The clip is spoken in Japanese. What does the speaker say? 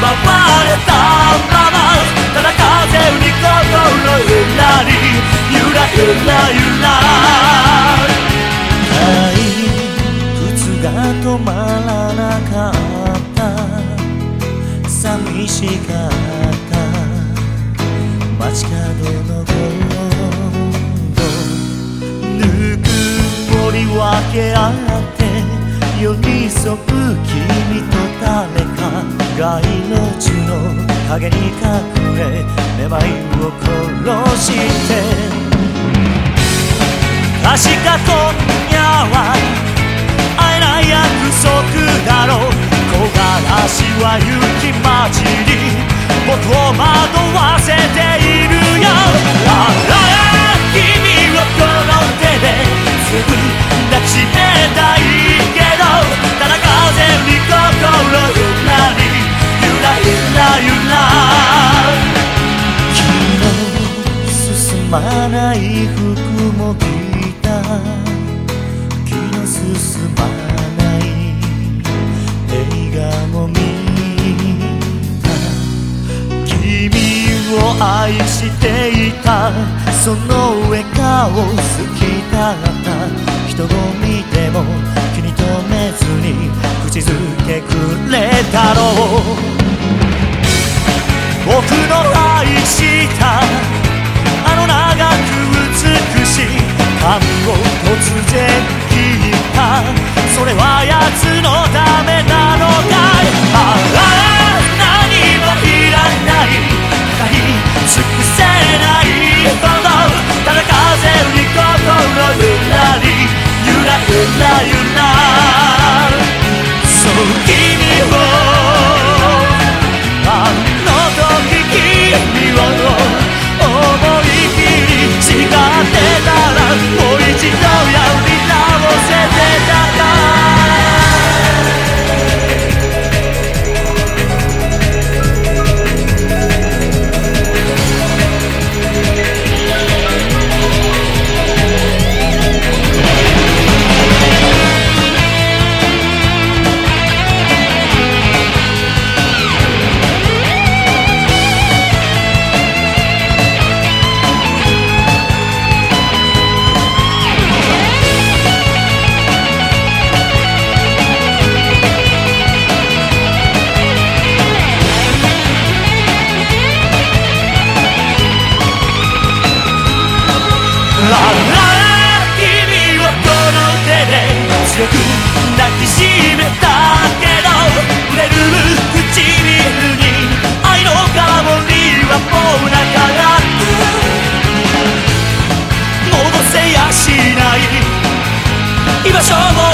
ばれた。ままた。だ風に心ゆらりゆらゆらゆら靴が止まらなかった。寂しかった。街角のゴンドぬくもり分け合って寄り添う君と誰かが命の影に隠れめまいを殺して確か今夜は会えない約束だろう。木枯らしは雪混じり僕を惑まない服も着た。気の進まない映画も見た。君を愛していた。その笑顔好きだった。人を見ても気に留めずに口づけくれたろう。僕の愛しのためなのか？居場所を